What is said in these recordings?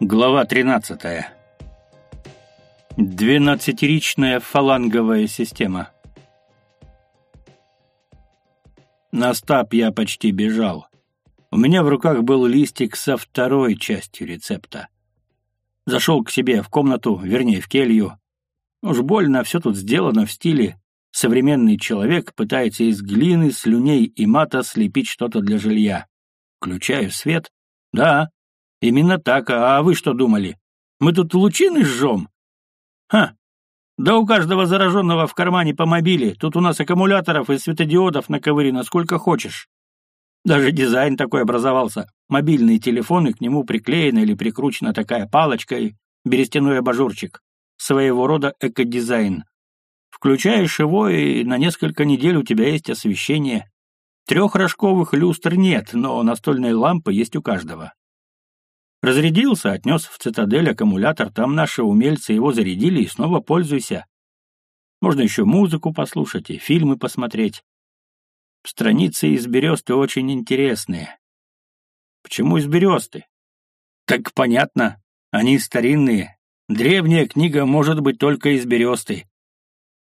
Глава 13. Двенадцатиричная фаланговая система. На стаб я почти бежал. У меня в руках был листик со второй частью рецепта. Зашел к себе в комнату, вернее, в келью. Уж больно все тут сделано в стиле современный человек пытается из глины, слюней и мата слепить что-то для жилья. Включаю свет. Да, Именно так, а вы что думали? Мы тут лучины жжем? Ха! Да у каждого зараженного в кармане по мобиле. Тут у нас аккумуляторов и светодиодов наковырено сколько хочешь. Даже дизайн такой образовался. Мобильные телефоны, к нему приклеена или прикручена такая палочка и берестяной абажурчик. Своего рода экодизайн. Включаешь его, и на несколько недель у тебя есть освещение. Трех рожковых люстр нет, но настольные лампы есть у каждого. Разрядился, отнес в цитадель аккумулятор, там наши умельцы его зарядили и снова пользуйся. Можно еще музыку послушать и фильмы посмотреть. Страницы из бересты очень интересные. Почему из бересты? Так понятно, они старинные. Древняя книга может быть только из бересты.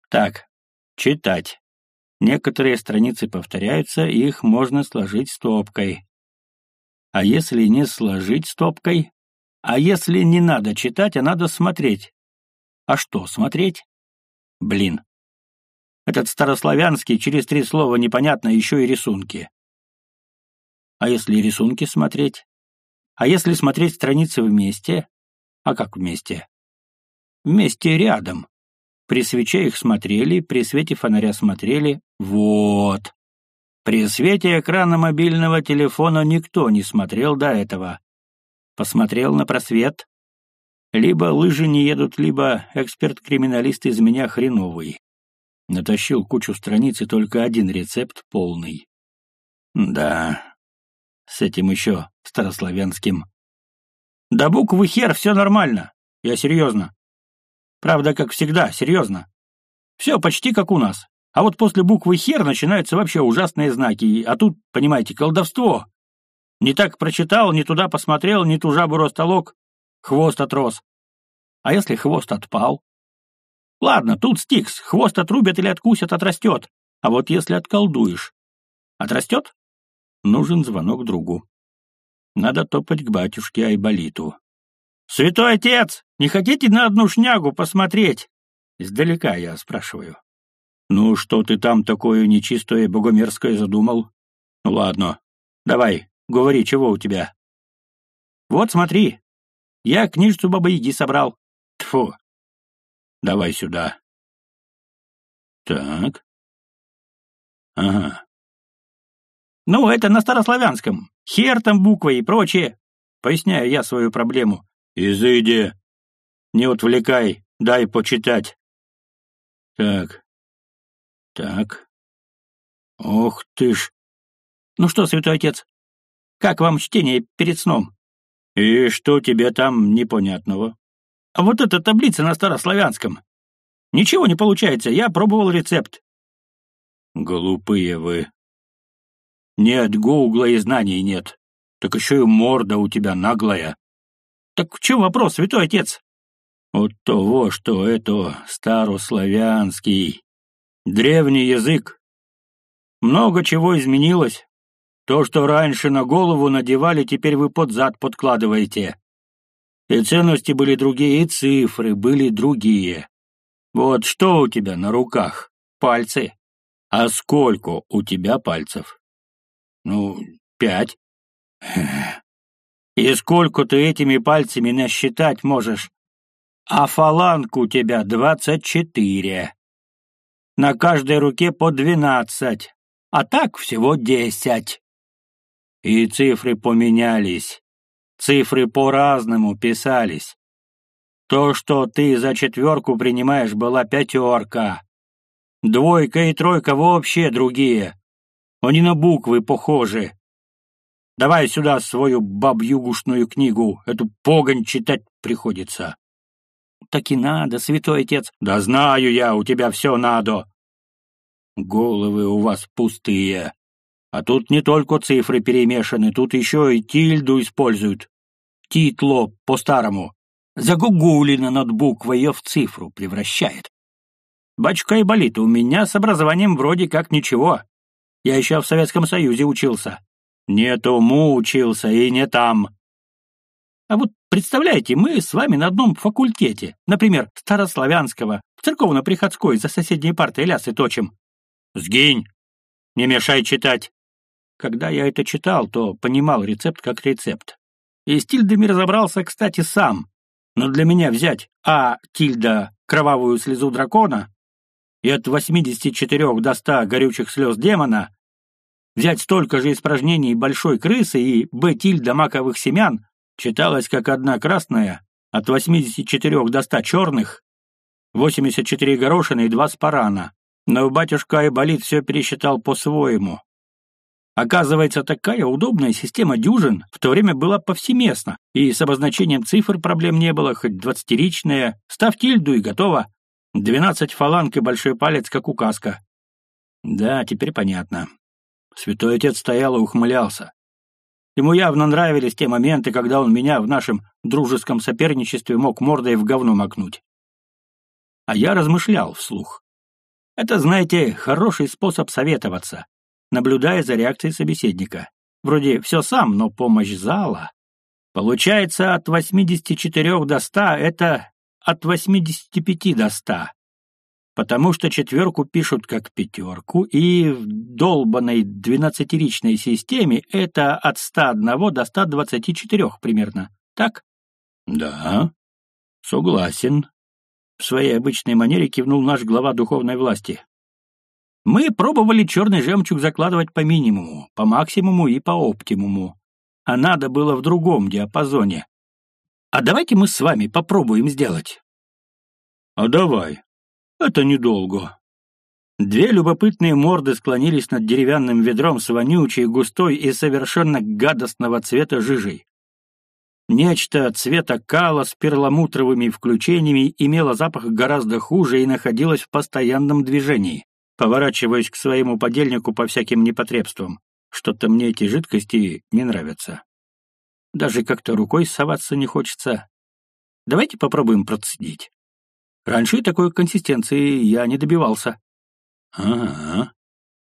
Так, читать. Некоторые страницы повторяются, их можно сложить стопкой. А если не сложить стопкой? А если не надо читать, а надо смотреть? А что смотреть? Блин. Этот старославянский через три слова непонятно еще и рисунки. А если рисунки смотреть? А если смотреть страницы вместе? А как вместе? Вместе рядом. При свече их смотрели, при свете фонаря смотрели. Вот. При свете экрана мобильного телефона никто не смотрел до этого. Посмотрел на просвет. Либо лыжи не едут, либо эксперт-криминалист из меня хреновый. Натащил кучу страниц и только один рецепт полный. Да, с этим еще старославянским. Да буквы хер, все нормально. Я серьезно. Правда, как всегда, серьезно. Все почти как у нас. А вот после буквы «хер» начинаются вообще ужасные знаки, а тут, понимаете, колдовство. Не так прочитал, не туда посмотрел, не ту жабу ростолок, хвост отрос. А если хвост отпал? Ладно, тут стикс, хвост отрубят или откусят, отрастет. А вот если отколдуешь, отрастет? Нужен звонок другу. Надо топать к батюшке Айболиту. «Святой отец, не хотите на одну шнягу посмотреть?» Издалека я спрашиваю. «Ну, что ты там такое нечистое богомерзкое задумал? Ну, ладно. Давай, говори, чего у тебя?» «Вот смотри. Я книжцу Бабы-Яги собрал. Тфу. Давай сюда». «Так. Ага. Ну, это на старославянском. Хер там буквы и прочее. Поясняю я свою проблему. Изыди. Не отвлекай, дай почитать. Так, так. Ох ты ж. Ну что, святой отец, как вам чтение перед сном? И что тебе там непонятного? А вот эта таблица на старославянском. Ничего не получается, я пробовал рецепт. Глупые вы. Нет гугла и знаний нет. Так еще и морда у тебя наглая. Так в чем вопрос, святой отец? От того, что это старославянский. Древний язык. Много чего изменилось. То, что раньше на голову надевали, теперь вы под зад подкладываете. И ценности были другие, и цифры были другие. Вот что у тебя на руках? Пальцы. А сколько у тебя пальцев? Ну, пять. И сколько ты этими пальцами насчитать можешь? А фаланг у тебя двадцать четыре на каждой руке по двенадцать, а так всего десять. И цифры поменялись, цифры по-разному писались. То, что ты за четверку принимаешь, была пятерка. Двойка и тройка вообще другие. Они на буквы похожи. Давай сюда свою бабьюгушную книгу, эту погонь читать приходится. Так и надо, святой отец. Да знаю я, у тебя все надо. Головы у вас пустые. А тут не только цифры перемешаны, тут еще и тильду используют. титло по-старому, загугулина над буквой ее в цифру превращает. Бачка и болит, у меня с образованием вроде как ничего. Я еще в Советском Союзе учился. Не тому учился и не там. А вот представляете, мы с вами на одном факультете, например, старославянского, в церковно-приходской за соседней партой лясы точим. Сгинь! Не мешай читать. Когда я это читал, то понимал рецепт как рецепт. И с тильдами разобрался, кстати, сам. Но для меня взять А. Тильда «Кровавую слезу дракона» и от 84 до 100 горючих слез демона, взять столько же испражнений большой крысы и Б. Тильда маковых семян читалось как одна красная, от 84 до 100 черных, 84 горошины и 2 спарана. Но батюшка Айболит все пересчитал по-своему. Оказывается, такая удобная система дюжин в то время была повсеместна, и с обозначением цифр проблем не было, хоть двадцатиричная, став тильду и готово. Двенадцать фаланг и большой палец, как указка. Да, теперь понятно. Святой отец стоял и ухмылялся. Ему явно нравились те моменты, когда он меня в нашем дружеском соперничестве мог мордой в говно макнуть. А я размышлял вслух. Это, знаете, хороший способ советоваться, наблюдая за реакцией собеседника. Вроде все сам, но помощь зала. Получается, от 84 до 100 — это от 85 до 100, потому что четверку пишут как пятерку, и в долбанной двенадцатиричной системе это от 101 до 124 примерно, так? Да, согласен. В своей обычной манере кивнул наш глава духовной власти. Мы пробовали черный жемчуг закладывать по минимуму, по максимуму и по оптимуму. А надо было в другом диапазоне, а давайте мы с вами попробуем сделать. А давай. Это недолго. Две любопытные морды склонились над деревянным ведром с вонючей, густой и совершенно гадостного цвета жижей. Нечто цвета кала с перламутровыми включениями имело запах гораздо хуже и находилось в постоянном движении, поворачиваясь к своему подельнику по всяким непотребствам. Что-то мне эти жидкости не нравятся. Даже как-то рукой соваться не хочется. Давайте попробуем процедить. Раньше такой консистенции я не добивался. Ага.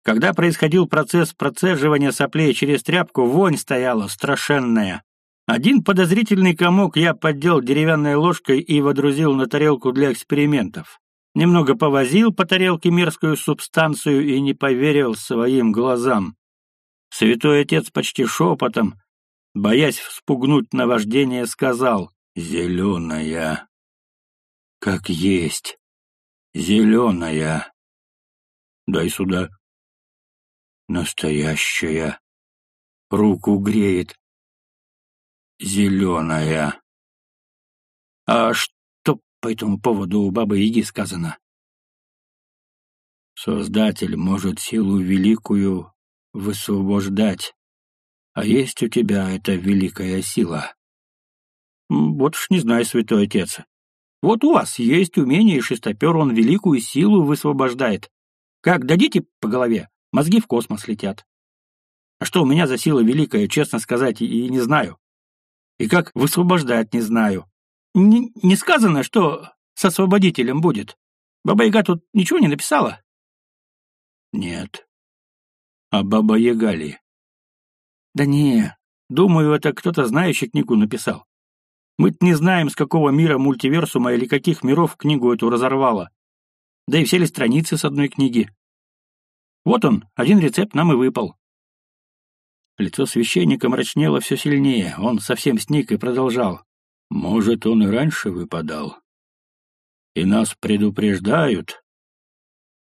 Когда происходил процесс процеживания соплей через тряпку, вонь стояла страшенная. Один подозрительный комок я поддел деревянной ложкой и водрузил на тарелку для экспериментов. Немного повозил по тарелке мерзкую субстанцию и не поверил своим глазам. Святой отец почти шепотом, боясь вспугнуть наваждение, сказал «Зеленая». «Как есть. Зеленая. Дай сюда». «Настоящая. Руку греет. Зеленая». «А что по этому поводу у Бабы Яги сказано?» «Создатель может силу великую высвобождать, а есть у тебя эта великая сила. Вот уж не знаю, святой отец. Вот у вас есть умение, и шестопер он великую силу высвобождает. Как дадите по голове, мозги в космос летят. А что у меня за сила великая, честно сказать, и не знаю. И как высвобождать, не знаю. Н не сказано, что с освободителем будет. Баба Яга тут ничего не написала? Нет. А Баба Яга ли? Да не, думаю, это кто-то знающий книгу написал. Мы не знаем, с какого мира мультиверсума или каких миров книгу эту разорвало. Да и все ли страницы с одной книги. Вот он, один рецепт нам и выпал. Лицо священника мрачнело все сильнее, он совсем сник и продолжал. Может, он и раньше выпадал. И нас предупреждают.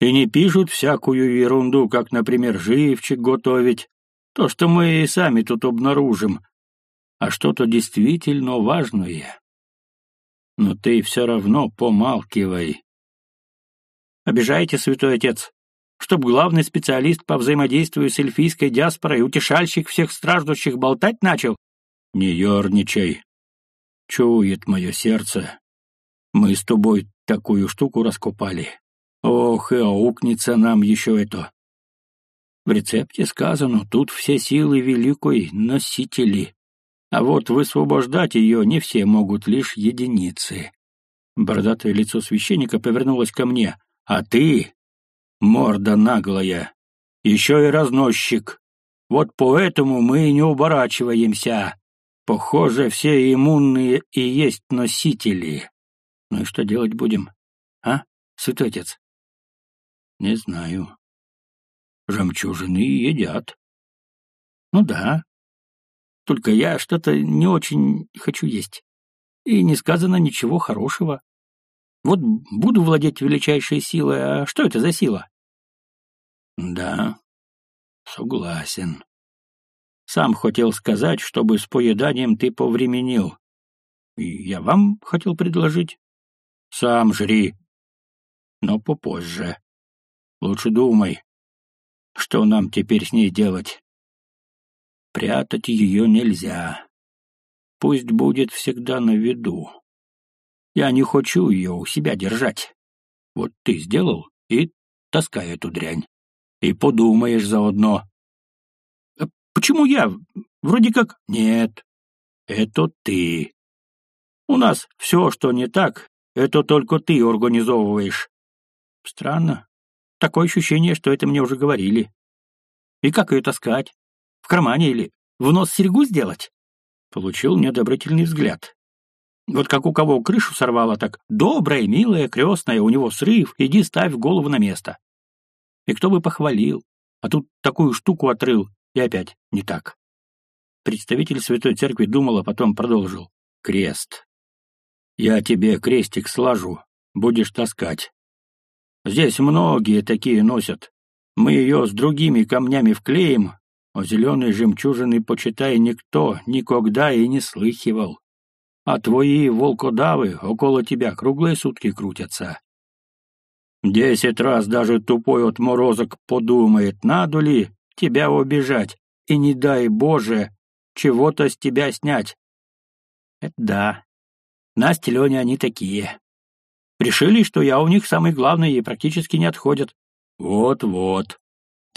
И не пишут всякую ерунду, как, например, живчик готовить, то, что мы и сами тут обнаружим, а что-то действительно важное. Но ты все равно помалкивай. Обижаете, святой отец, чтоб главный специалист по взаимодействию с эльфийской диаспорой, утешальщик всех страждущих, болтать начал? Не ерничай. Чует мое сердце. Мы с тобой такую штуку раскопали. Ох, и аукнется нам еще это. В рецепте сказано, тут все силы великой носители. А вот высвобождать ее не все могут, лишь единицы. Бородатое лицо священника повернулось ко мне. А ты, морда наглая, еще и разносчик. Вот поэтому мы и не уборачиваемся. Похоже, все иммунные и есть носители. Ну и что делать будем? А, святой отец? Не знаю. Жемчужины едят. Ну да. Только я что-то не очень хочу есть. И не сказано ничего хорошего. Вот буду владеть величайшей силой, а что это за сила? Да, согласен. Сам хотел сказать, чтобы с поеданием ты повременил. И я вам хотел предложить. Сам жри. Но попозже. Лучше думай, что нам теперь с ней делать. Прятать ее нельзя. Пусть будет всегда на виду. Я не хочу ее у себя держать. Вот ты сделал и таскай эту дрянь. И подумаешь заодно. А почему я? Вроде как... Нет, это ты. У нас все, что не так, это только ты организовываешь. Странно. Такое ощущение, что это мне уже говорили. И как ее таскать? Кармане или в нос серьгу сделать? Получил неодобрительный взгляд. Вот как у кого крышу сорвало, так добрая, милая, крестная, у него срыв, иди ставь голову на место. И кто бы похвалил, а тут такую штуку отрыл, и опять не так. Представитель Святой Церкви думал, а потом продолжил. Крест. Я тебе крестик сложу, будешь таскать. Здесь многие такие носят. Мы ее с другими камнями вклеим, а зеленой жемчужины, почитай, никто никогда и не слыхивал а твои волкодавы около тебя круглые сутки крутятся. Десять раз даже тупой отморозок подумает, надо ли тебя убежать, и не дай Боже чего-то с тебя снять. Это да. Настя, Леня, они такие. Решили, что я у них самый главный и практически не отходят. Вот-вот.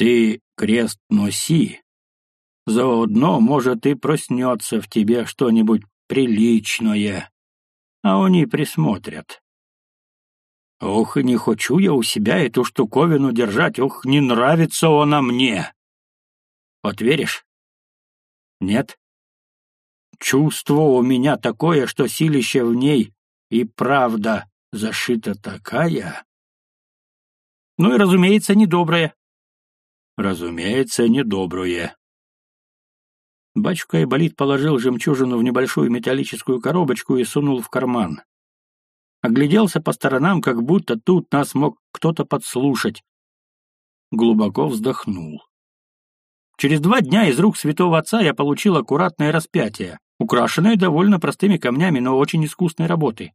Ты крест носи. Заодно, может, и проснется в тебе что-нибудь приличное, а они присмотрят. Ох, и не хочу я у себя эту штуковину держать, ох, не нравится она мне. Вот веришь? Нет? Чувство у меня такое, что силище в ней и правда зашита такая. Ну и, разумеется, недоброе. Разумеется, недоброе. Батюшка Айболит положил жемчужину в небольшую металлическую коробочку и сунул в карман. Огляделся по сторонам, как будто тут нас мог кто-то подслушать. Глубоко вздохнул. Через два дня из рук святого отца я получил аккуратное распятие, украшенное довольно простыми камнями, но очень искусной работы.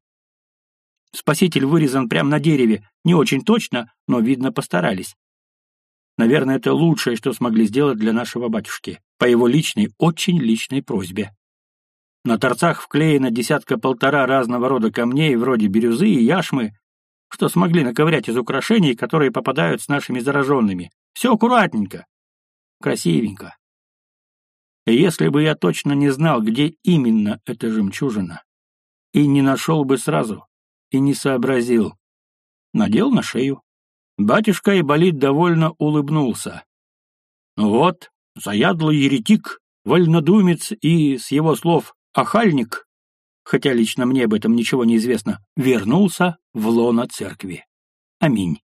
Спаситель вырезан прямо на дереве, не очень точно, но, видно, постарались. Наверное, это лучшее, что смогли сделать для нашего батюшки, по его личной, очень личной просьбе. На торцах вклеено десятка-полтора разного рода камней, вроде бирюзы и яшмы, что смогли наковырять из украшений, которые попадают с нашими зараженными. Все аккуратненько, красивенько. И если бы я точно не знал, где именно эта жемчужина, и не нашел бы сразу, и не сообразил, надел на шею. Батюшка Иболит довольно улыбнулся. Вот, заядлый еретик, вольнодумец и, с его слов, охальник, хотя лично мне об этом ничего не известно, вернулся в лоно церкви. Аминь.